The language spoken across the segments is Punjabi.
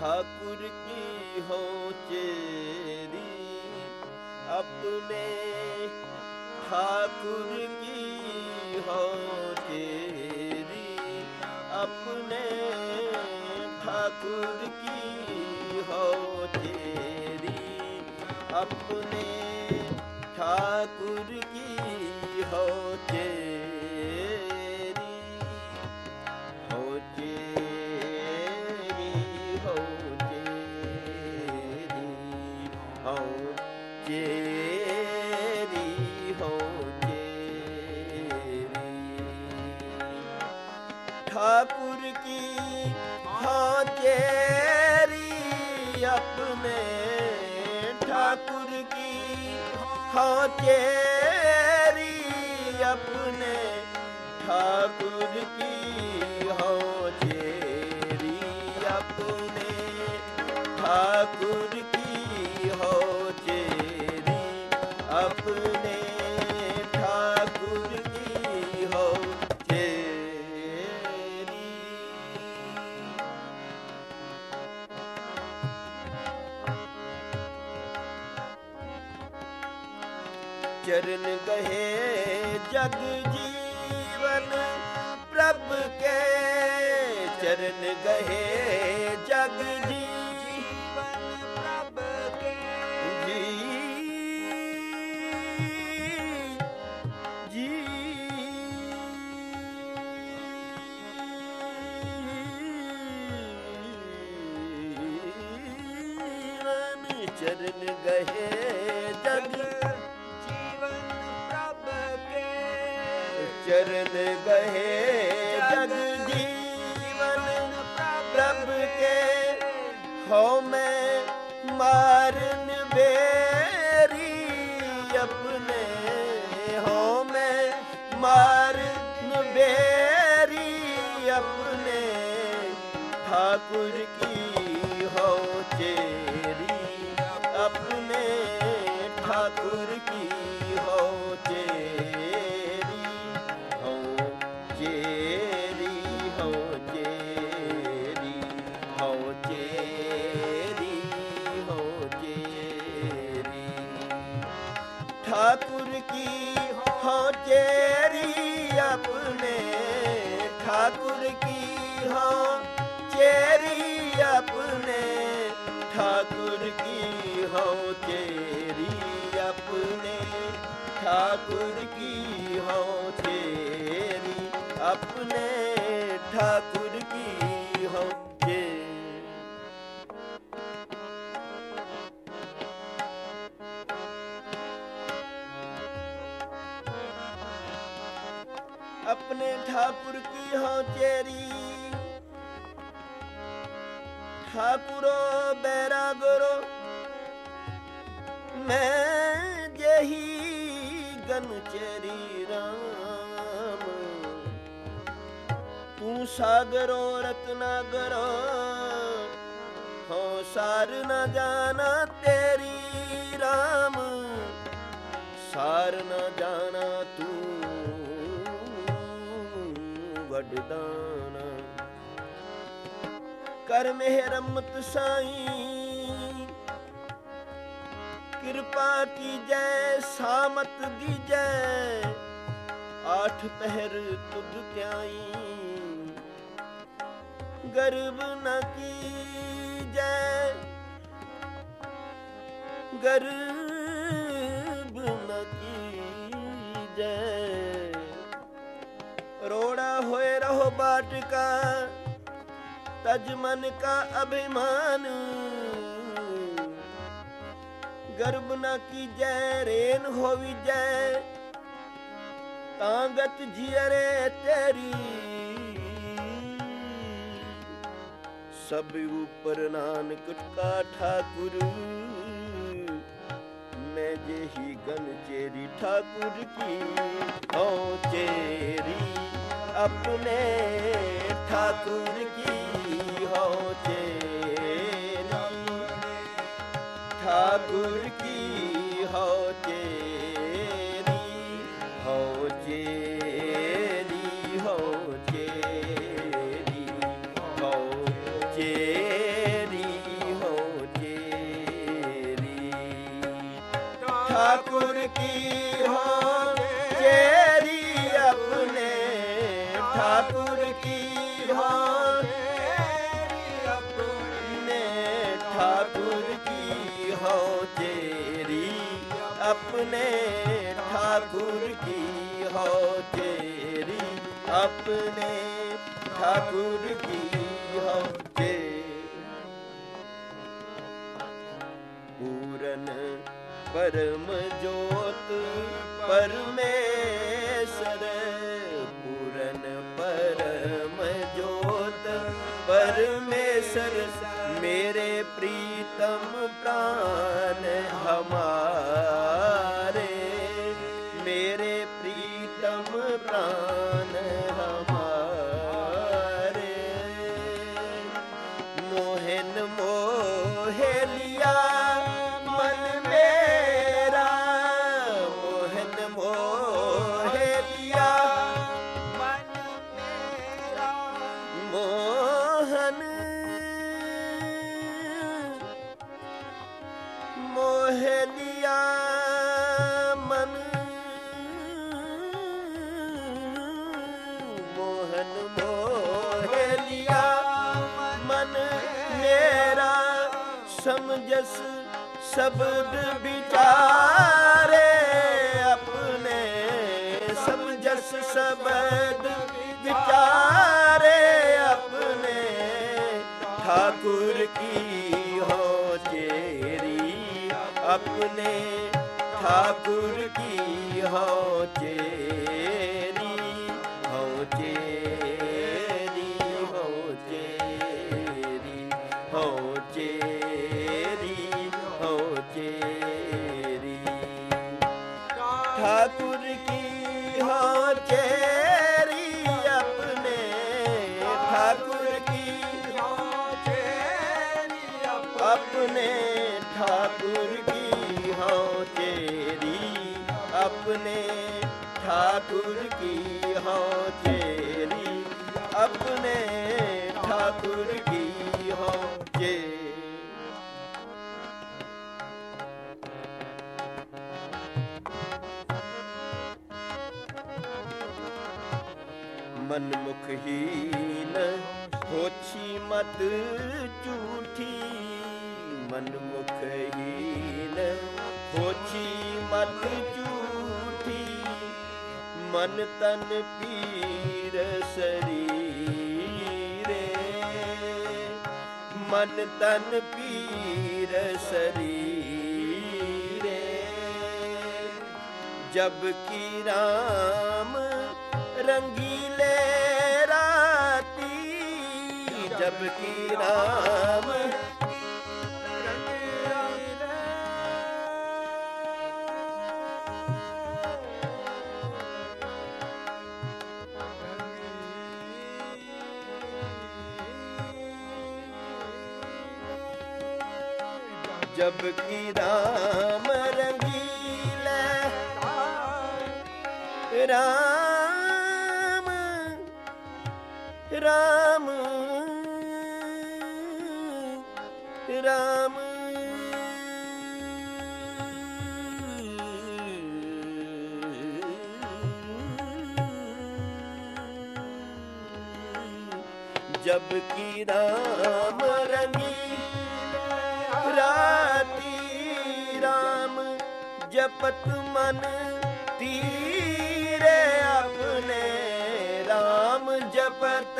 ਠਾਕੁਰ ਕੀ ਹੋ ਚੇਰੀ? ਆਪਣੇ ਠਾਕੁਰ ਕੀ ਹੋ ਚੇਰੀ? ਆਪਣੇ ਠਾਕੁਰ ਕੀ ਹੋ ਚੇਰੀ? ਆਪਣੇ ਠਾਕੁਰ ਕੀ ਹੋ ਚੇਰੀ? हो चेरी अपने ठाकुर की हो चेरी अपने ठाकुर चरण गहे ठाकुर की हो चेरी अपने ठाकुर की हो चेरी ਚੇਰੀ ਆਪਣੇ ਠਾਕੁਰ ਕੀ ਹਉ ਚੇਰੀ ਆਪਣੇ ਠਾਕੁਰ ਕੀ ਹਉ ਆਪਣੇ ਠਾਕੁਰ ਕੀ ਹੋ ਚੇਰੀ ਠਾਕੁਰ ਬੈਰਾ ਗੁਰੂ ਮੈਂ ਜਹੀ ਗਨਚਰੀ ਰਾਮ। ਤੂੰ ਸਾਗਰੋ ਰਤਨਾਗਰੋ, ਹੋ ਸਾਰ ਨਾ ਜਾਣਾ ਤੇਰੀ ਰਾਮ। ਸਾਰ ਨਾ ਜਾਣਾ ਤੂੰ ਵਡਦਾਨਾ। ਕਰ ਮਿਹਰਮਤ ਸਾਈਂ ਕਿਰਪਾ ਕੀਜੈ, ਸਾਮਤ ਦੀਜੈ। ਆਠ ਪਹਿਰ ਤੁਧ ਧਿਆਈ। ਗਰਬ ਨ ਕੀਜੈ। ਗਰਬ ਨ ਕੀਜੈ। ਰੋੜਾ ਹੋਏ ਰਹੋ ਬਾਟਕਾ, ਤਜ ਮਨ ਕਾ ਅਭਿਮਾਨ। ਗਰਬ ਨਾ ਕੀਜੈ, ਰੇਨ ਹੋਵੀਜੈ। ਤਾਂ ਗਤ ਜੀਰੇ ਤੇਰੀ। ਸਭ ਉਪਰ ਨਾਨਕ ਟਕਾ ਠਾਕੁਰ ਮੈਂ ਜੇਹੀ ਗਨ ਚੇਰੀ ਠਾਕੁਰ ਕੀ। ਓ ਚੇਰੀ, ਆਪਣੇ ਠਾਕੁਰ ਕੀ। ਗੁਰ ਕੀ ਹੋ ਜੇਰੀ ਹੋ ਜੇ हो चेरी अपने ठाकुर की हो चेरी पूरन परम जोत परमेश्वर पूरन परम जोत परमेश्वर मेरे प्रीतम प्राण हमारे मेरे ਪ੍ਰਾਨ ਨਾਮ ਜਸ ਸ਼ਬਦ ਵਿਚਾਰੇ ਆਪਣੇ ਸਮਝਸ ਸ਼ਬਦ ਵਿਚਾਰੇ ਆਪਣੇ ਠਾਕੁਰ ਕੀ ਹੋ ਚੇਰੀ? ਆਪਣੇ ਠਾਕੁਰ ਕੀ ਹੋ ਤੇਰੀ अपने ठाकुर की हो चेरी अपने ठाकुर की हो जे मनमुखहीन होछी मत झूठी मनमुखहीन होछी मत झूठी ਮਨ ਤਨ ਪੀਰ ਸਰੀਰੇ ਮਨ ਤਨ ਪੀਰ ਸਰੀਰੇ ਜਬ ਕੀ RAM ਰੰਗੀਲੇ ਰਾਤੀ, ਜਬ ਕੀ RAM ਜਬ ਕੀ ਰਾਮ ਰੰਗੀਲੇ ਰਾਮ ਰਾਮ ਰਾਮ ਜਬ ਕੀ ਰਾਮ ਰੰਗੀ ਰਾਮ ਜਪਤ ਮਨ ਤੀਰੇ ਆਪਣੇ RAM ਜਪਤ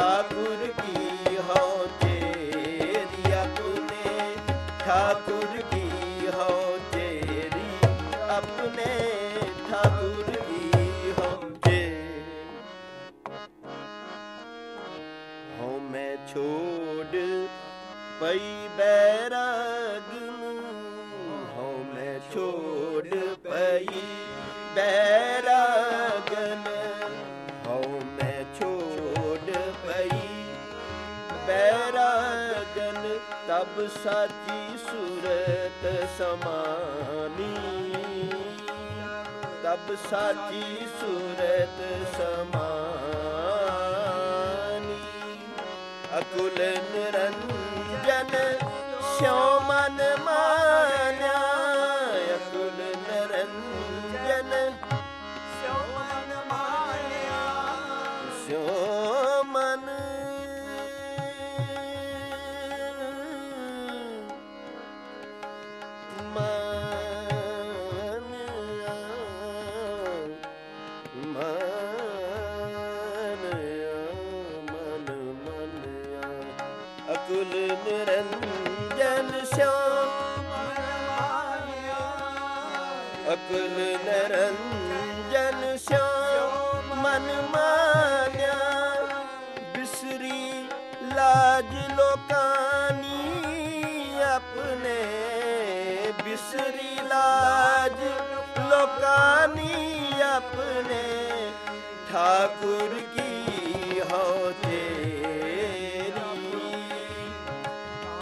ठाकुर ਤਬ ਸਾਚੀ ਸੂਰਤ ਸਮਾਨੀ। ਤਬ ਸਾਚੀ ਸੂਰਤ ਸਮਾਨੀ। ਅਕੁਲ ਨਿਰੰਜਨ ਸਿਉ ਮਨ ਮਾਨਿਆ। ਅਕੁਲ ਨਿਰੰਜਨ ਸਿਉ ਮਨ ਮਾਇਆ ਸਿਉ ਮਨ ਮਾਨਿਆ, ਬਿਸਰੀ ਲਾਜ ਲੋਕਾਨੀ ਆਪਣੇ। ਬਿਸਰੀ ਲਾਜ ਲੋਕਾਨੀ ਆਪਣੇ। ਠਾਕੁਰ ਕੀ ਹੋ ਤੇਰੀ?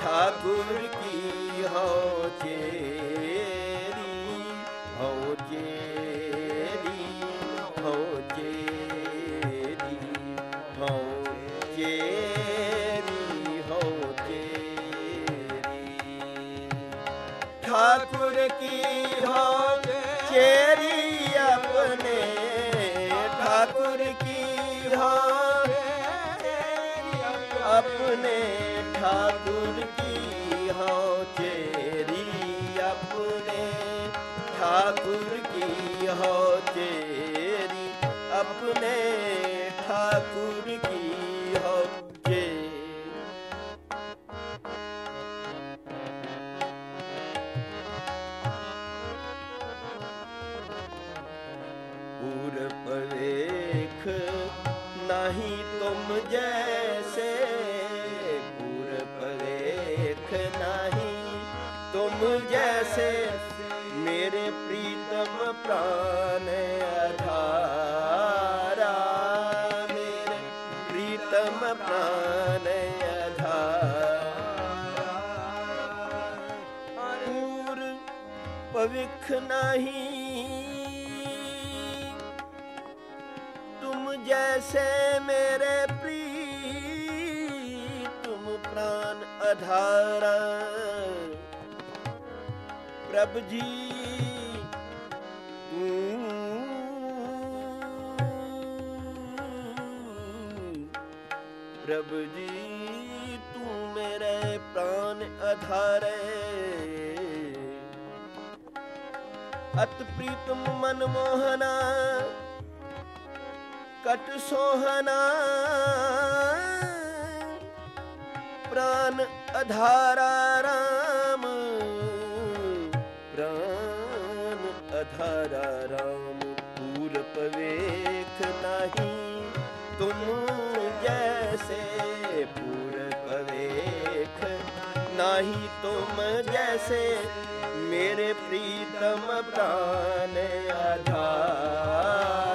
ਠਾਕੁਰ ਕੀ ਹੋ ਚੇਰੀ ਕੀ ਹੋ ਚੇਰੀ ਆਪਣੇ ਭਵਿਖ ਨਹੀਂ ਤੁਮ ਜੈਸੇ ਮੇਰੇ ਪ੍ਰੀ ਤੁਮ ਪ੍ਰਾਨ ਅਧਾਰਾ ਪ੍ਰਭ ਜੀ ਪ੍ਰਭ ਜੀ ਤੂੰ ਮੇਰੇ ਪ੍ਰਾਨ ਅਧਾਰੇ ਅਤ ਪ੍ਰੀਤਮ ਮਨ ਮੋਹਨਾ, ਕਟ ਸੋਹਨਾ। ਪ੍ਰਾਨ ਅਧਾਰਾ ਰਾਮ, ਪ੍ਰਾਨ ਅਧਾਰਾ ਰਾਮ ਪੂਰ ਪਵੇਖ ਨਹੀਂ। ਤੁਮ ਜੈਸੇ ਪੂਰ ਪਵੇਖ ਨਹੀਂ, ਤੁਮ ਜੈਸੇ ਮੇਰੇ ਪ੍ਰੀਤਮ ਪ੍ਰਾਨ ਆਧਾਰਾ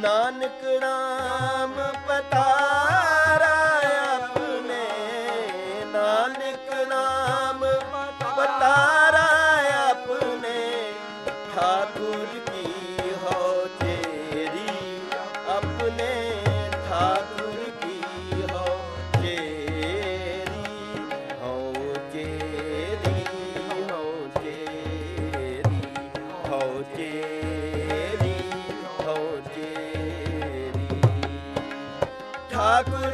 ਨਾਨਕ ਨਾਮ ਪਤਾ ठाकुर